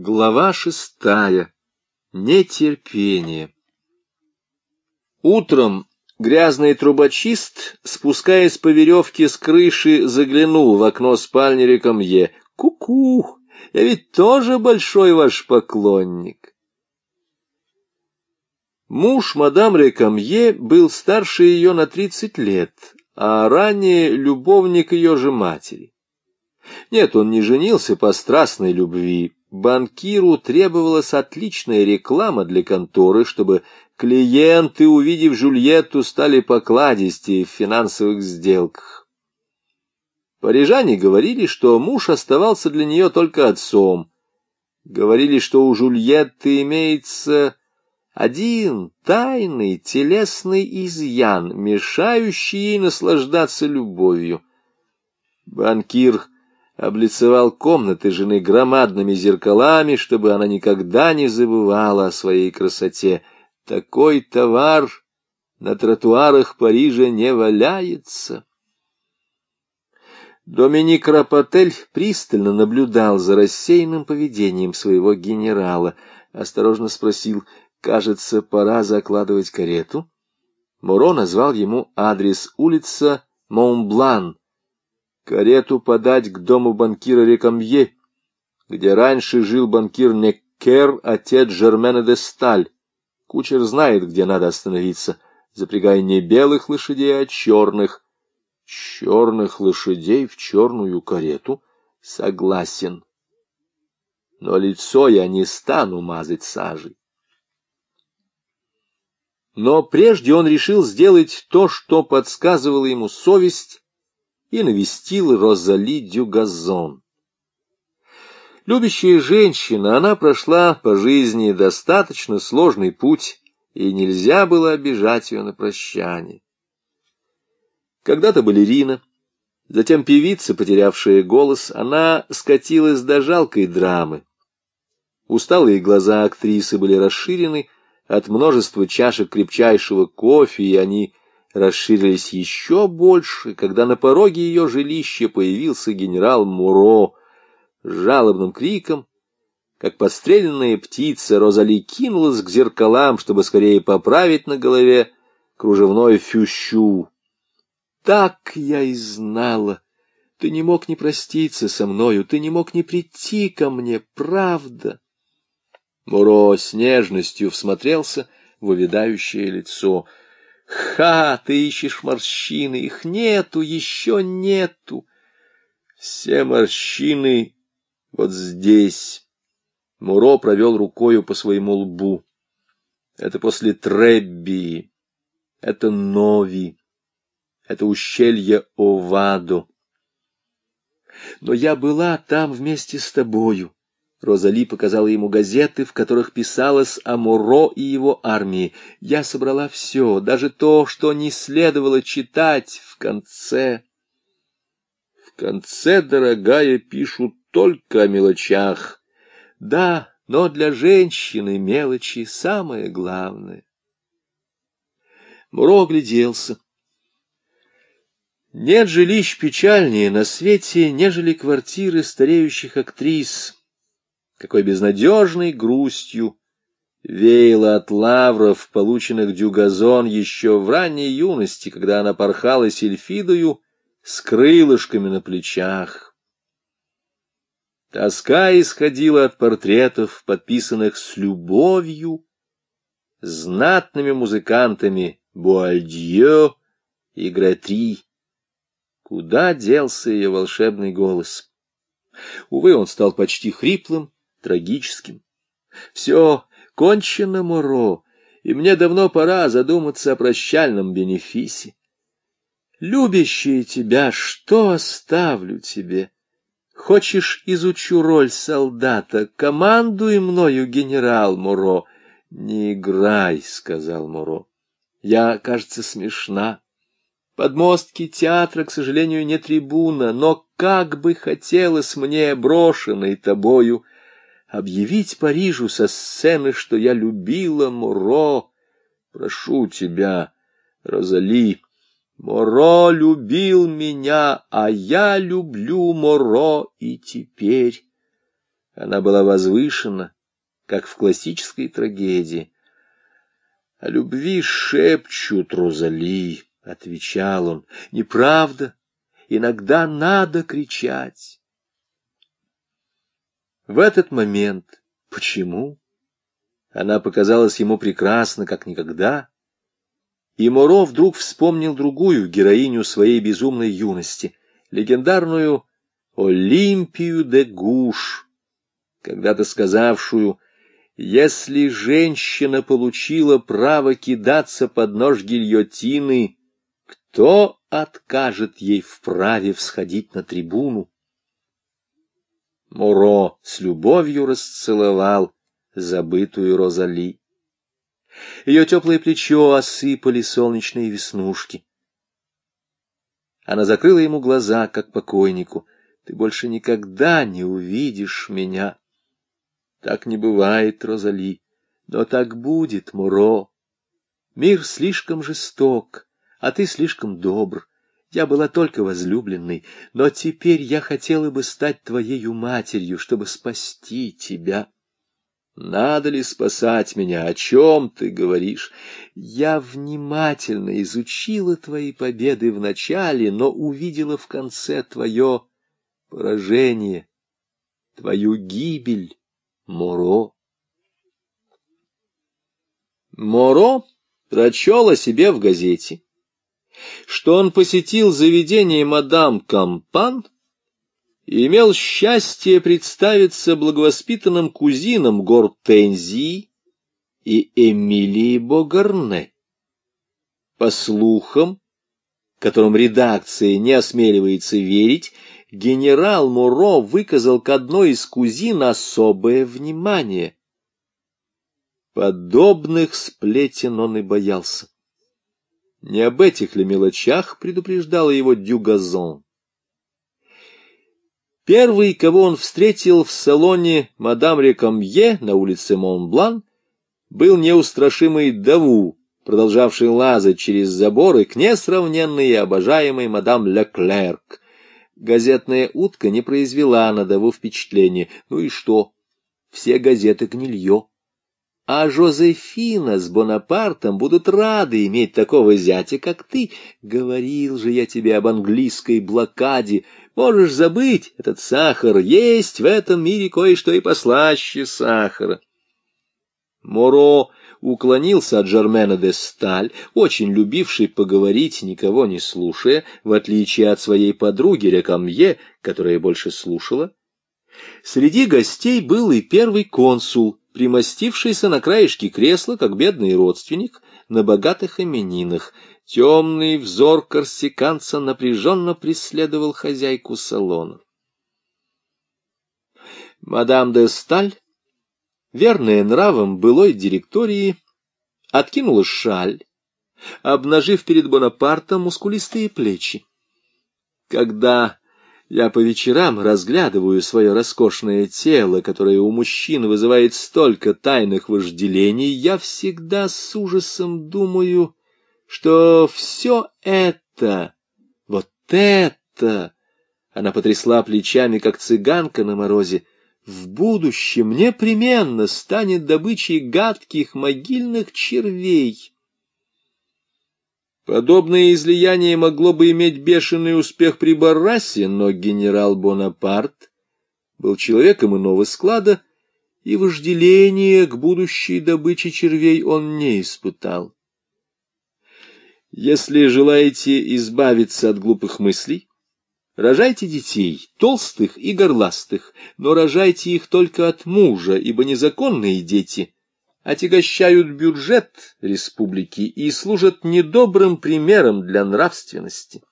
Глава шестая. Нетерпение. Утром грязный трубочист, спускаясь по веревке с крыши, заглянул в окно спальни Рекомье. «Ку-ку! Я ведь тоже большой ваш поклонник!» Муж мадам Рекомье был старше ее на тридцать лет, а ранее любовник ее же матери. Нет, он не женился по страстной любви, Банкиру требовалась отличная реклама для конторы, чтобы клиенты, увидев Жульетту, стали покладистее в финансовых сделках. Парижане говорили, что муж оставался для нее только отцом. Говорили, что у Жульетты имеется один тайный телесный изъян, мешающий ей наслаждаться любовью. Банкир облицевал комнаты жены громадными зеркалами, чтобы она никогда не забывала о своей красоте. Такой товар на тротуарах Парижа не валяется. Доминик Рапотель пристально наблюдал за рассеянным поведением своего генерала, осторожно спросил, «Кажется, пора закладывать карету?» Муро назвал ему адрес улица Монблан, карету подать к дому банкира Рекамье, где раньше жил банкир Неккер, отец Жермена де Сталь. Кучер знает, где надо остановиться, запрягая не белых лошадей, а черных. Черных лошадей в черную карету? Согласен. Но лицо я не стану мазать сажей. Но прежде он решил сделать то, что подсказывала ему совесть, и навестил Розали Дюгазон. Любящая женщина, она прошла по жизни достаточно сложный путь, и нельзя было обижать ее на прощание. Когда-то балерина, затем певица, потерявшая голос, она скатилась до жалкой драмы. Усталые глаза актрисы были расширены от множества чашек крепчайшего кофе, и они расширились еще больше, когда на пороге ее жилища появился генерал Муро с жалобным криком. Как подстреленная птица, Розали кинулась к зеркалам, чтобы скорее поправить на голове кружевной фющу. Так я и знала. Ты не мог не проститься со мною, ты не мог не прийти ко мне, правда. Муро с нежностью всмотрелся в увядающее лицо — Ха, ты ищешь морщины, их нету, еще нету. Все морщины вот здесь. Муро провел рукою по своему лбу. Это после Требби, это Нови, это ущелье Овадо. Но я была там вместе с тобою. Розали показала ему газеты, в которых писалось о Муро и его армии. Я собрала все, даже то, что не следовало читать в конце. В конце, дорогая, пишут только о мелочах. Да, но для женщины мелочи самое главное. Муро огляделся. Нет жилищ печальнее на свете, нежели квартиры стареющих актрис — какой безнадежной грустью веяло от лавров, полученных Дюгазон еще в ранней юности, когда она порхала сельфидою с крылышками на плечах. Тоска исходила от портретов, подписанных с любовью, знатными музыкантами Буальдье и Гратри. Куда делся ее волшебный голос? Увы, он стал почти хриплым, трагическим. Все кончено, Моро, и мне давно пора задуматься о прощальном бенефисе. Любящая тебя, что оставлю тебе? Хочешь, изучу роль солдата, командуй мною, генерал Моро. Не играй, — сказал Моро. Я, кажется, смешна. Подмостки театра, к сожалению, не трибуна, но как бы хотелось мне, брошенной тобою, — объявить Парижу со сцены, что я любила Моро. Прошу тебя, Розали, Моро любил меня, а я люблю Моро и теперь. Она была возвышена, как в классической трагедии. — О любви шепчут, Розали, — отвечал он. — Неправда, иногда надо кричать. В этот момент, почему? Она показалась ему прекрасна, как никогда. И Моро вдруг вспомнил другую героиню своей безумной юности, легендарную Олимпию де Гуш, когда-то сказавшую если женщина получила право кидаться под нож гильотины, кто откажет ей в праве всходить на трибуну? Муро с любовью расцеловал забытую Розали. Ее теплое плечо осыпали солнечные веснушки. Она закрыла ему глаза, как покойнику. «Ты больше никогда не увидишь меня». Так не бывает, Розали, но так будет, Муро. Мир слишком жесток, а ты слишком добр. Я была только возлюбленной, но теперь я хотела бы стать твоею матерью, чтобы спасти тебя. Надо ли спасать меня? О чем ты говоришь? Я внимательно изучила твои победы в начале, но увидела в конце твое поражение, твою гибель. Моро. Моро прочел о себе в газете, что он посетил заведение мадам Кампан и имел счастье представиться благовоспитанным кузином Гортензии и Эмилии Богарне. По слухам, которым редакция не осмеливается верить, генерал Муро выказал к одной из кузин особое внимание. Подобных сплетен он и боялся. Не об этих ли мелочах предупреждала его Дюгазон? Первый, кого он встретил в салоне мадам Рекамье на улице Монблан, был неустрашимый Даву, продолжавший лазать через заборы к несравненной и обожаемой мадам Леклерк, Газетная утка не произвела на Даву впечатления. Ну и что? Все газеты гнилье. А Жозефина с Бонапартом будут рады иметь такого зятя, как ты. Говорил же я тебе об английской блокаде. Можешь забыть этот сахар. Есть в этом мире кое-что и послаще сахара. Моро уклонился от Жермена де Сталь, очень любивший поговорить, никого не слушая, в отличие от своей подруги Рекамье, которая больше слушала. Среди гостей был и первый консул, примостившийся на краешке кресла, как бедный родственник, на богатых именинах. Темный взор корсиканца напряженно преследовал хозяйку салона. Мадам де Сталь верная нравом былой директории, откинула шаль, обнажив перед Бонапартом мускулистые плечи. Когда я по вечерам разглядываю свое роскошное тело, которое у мужчин вызывает столько тайных вожделений, я всегда с ужасом думаю, что все это, вот это... Она потрясла плечами, как цыганка на морозе, — в будущем непременно станет добычей гадких могильных червей. Подобное излияние могло бы иметь бешеный успех при Баррасе, но генерал Бонапарт был человеком иного склада, и вожделение к будущей добыче червей он не испытал. Если желаете избавиться от глупых мыслей, Рожайте детей, толстых и горластых, но рожайте их только от мужа, ибо незаконные дети отягощают бюджет республики и служат недобрым примером для нравственности.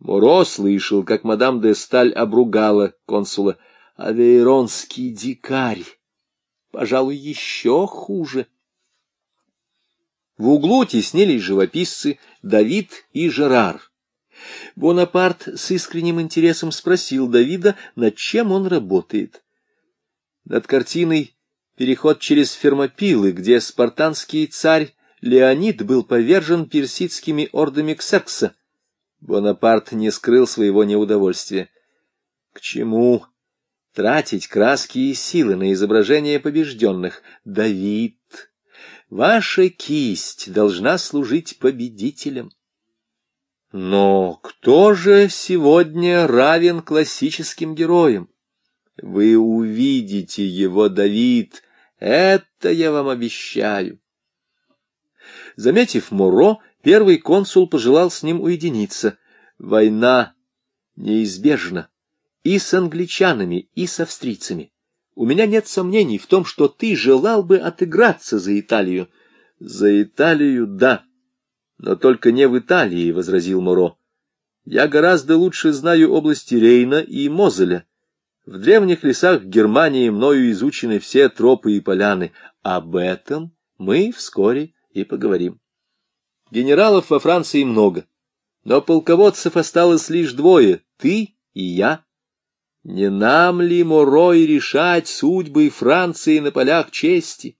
Моро слышал, как мадам де Сталь обругала консула. «Авейронский дикарь! Пожалуй, еще хуже!» В углу теснились живописцы Давид и Жерар. Бонапарт с искренним интересом спросил Давида, над чем он работает. Над картиной «Переход через Фермопилы», где спартанский царь Леонид был повержен персидскими ордами Ксеркса. Бонапарт не скрыл своего неудовольствия. К чему тратить краски и силы на изображение побежденных. Давид, ваша кисть должна служить победителям. Но кто же сегодня равен классическим героям? Вы увидите его, Давид, это я вам обещаю. Заметив Муро, первый консул пожелал с ним уединиться. Война неизбежна и с англичанами, и с австрийцами. У меня нет сомнений в том, что ты желал бы отыграться за Италию. За Италию — да, но только не в Италии, — возразил Моро. Я гораздо лучше знаю области Рейна и Мозеля. В древних лесах Германии мною изучены все тропы и поляны. Об этом мы вскоре и поговорим. Генералов во Франции много, но полководцев осталось лишь двое — ты и я. Не нам ли, Морой, решать судьбы Франции на полях чести?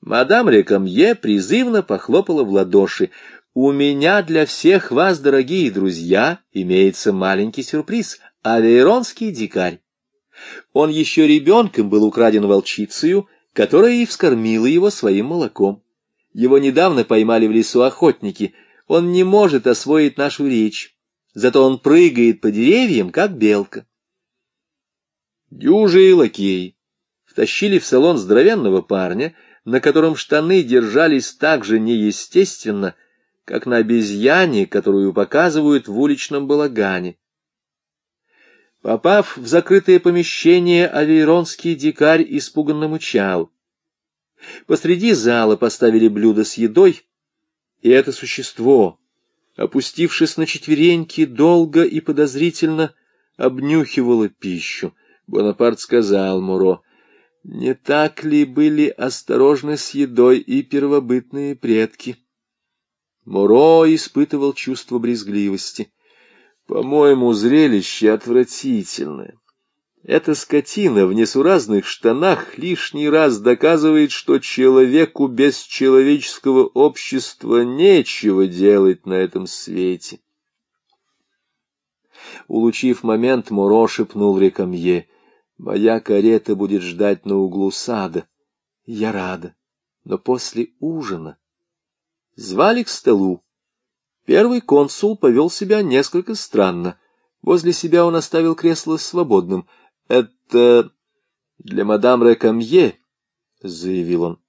Мадам Рекамье призывно похлопала в ладоши. «У меня для всех вас, дорогие друзья, имеется маленький сюрприз — авейронский дикарь. Он еще ребенком был украден волчицею, которая и вскормила его своим молоком. Его недавно поймали в лесу охотники. Он не может освоить нашу речь зато он прыгает по деревьям, как белка. Дюжи и лакеи втащили в салон здоровенного парня, на котором штаны держались так же неестественно, как на обезьяне, которую показывают в уличном балагане. Попав в закрытое помещение, авейронский дикарь испуганно мычал. Посреди зала поставили блюдо с едой, и это существо, опустившись на четвереньки, долго и подозрительно обнюхивала пищу. Бонапарт сказал Муро, «Не так ли были осторожны с едой и первобытные предки?» Муро испытывал чувство брезгливости. «По-моему, зрелище отвратительное. Эта скотина в несуразных штанах лишний раз доказывает, что человеку без человеческого общества нечего делать на этом свете. Улучив момент, Муро шепнул Рекамье, «Моя карета будет ждать на углу сада. Я рада, но после ужина». Звали к столу. Первый консул повел себя несколько странно. Возле себя он оставил кресло свободным — «Это для мадам Рекамье», — заявил он.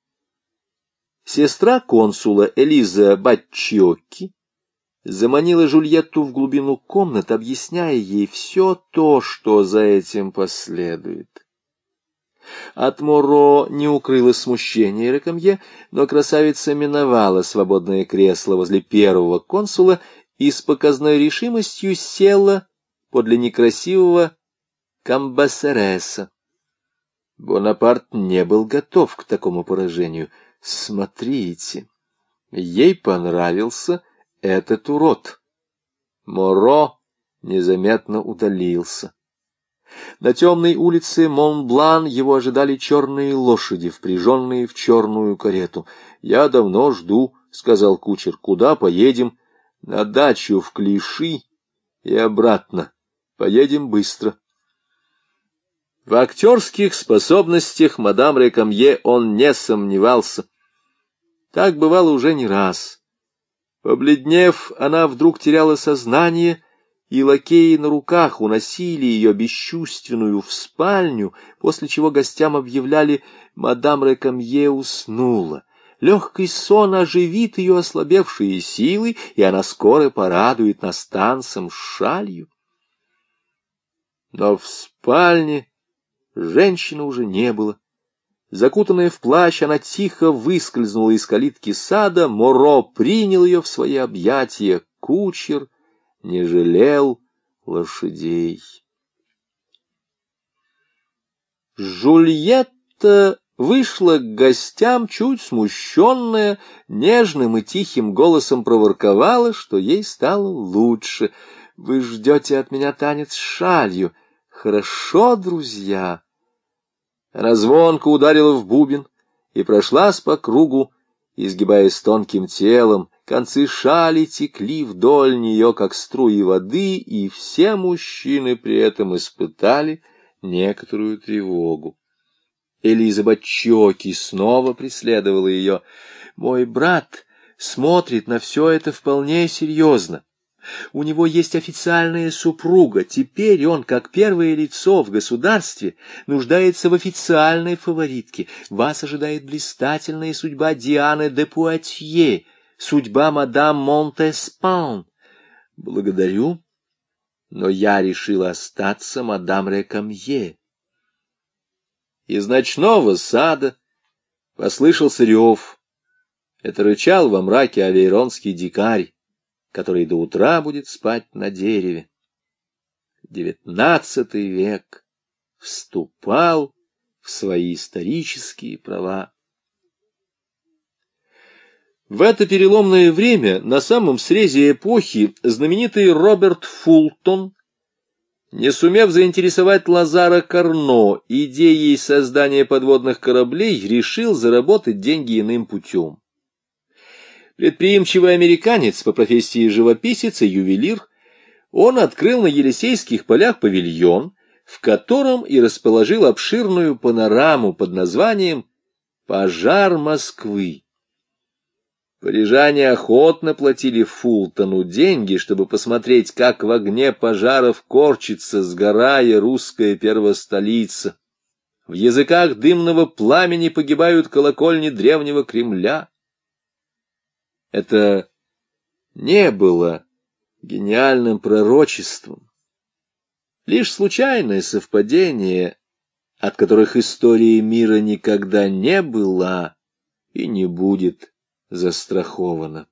Сестра консула Элиза Баччиокки заманила Жульетту в глубину комнат, объясняя ей все то, что за этим последует. От Моро не укрылось смущение Рекамье, но красавица миновала свободное кресло возле первого консула и с показной решимостью села подле некрасивого Камбасереса. Бонапарт не был готов к такому поражению. Смотрите, ей понравился этот урод. Моро незаметно удалился. На темной улице Монблан его ожидали черные лошади, впряженные в черную карету. «Я давно жду», — сказал кучер. «Куда поедем?» «На дачу в Клиши и обратно. Поедем быстро». В актерских способностях мадам Рекамье он не сомневался. Так бывало уже не раз. Побледнев, она вдруг теряла сознание, и лакеи на руках уносили ее бесчувственную в спальню, после чего гостям объявляли «мадам Рекамье уснула». Легкий сон оживит ее ослабевшие силы, и она скоро порадует нас танцем с шалью. Но в спальне Женщины уже не было. Закутанная в плащ, она тихо выскользнула из калитки сада, Моро принял ее в свои объятия, кучер не жалел лошадей. Жульетта вышла к гостям, чуть смущенная, нежным и тихим голосом проворковала, что ей стало лучше. «Вы ждете от меня танец с шалью. Хорошо, друзья?» Она ударила в бубен и прошлась по кругу, изгибаясь тонким телом, концы шали текли вдоль нее, как струи воды, и все мужчины при этом испытали некоторую тревогу. Элизабет Чоки снова преследовала ее. «Мой брат смотрит на все это вполне серьезно. У него есть официальная супруга. Теперь он, как первое лицо в государстве, нуждается в официальной фаворитке. Вас ожидает блистательная судьба Дианы де Пуатье, судьба мадам Монтеспан. Благодарю, но я решила остаться мадам Рекамье. Из ночного сада послышался рев. Это рычал во мраке авейронский дикарь который до утра будет спать на дереве. Девятнадцатый век вступал в свои исторические права. В это переломное время, на самом срезе эпохи, знаменитый Роберт Фултон, не сумев заинтересовать Лазара Карно идеей создания подводных кораблей, решил заработать деньги иным путем. Предприимчивый американец по профессии живописец и ювелир, он открыл на Елисейских полях павильон, в котором и расположил обширную панораму под названием «Пожар Москвы». Парижане охотно платили Фултону деньги, чтобы посмотреть, как в огне пожаров корчится, сгорая русская первостолица. В языках дымного пламени погибают колокольни древнего Кремля. Это не было гениальным пророчеством. Лишь случайное совпадение, от которых история мира никогда не была и не будет застрахована.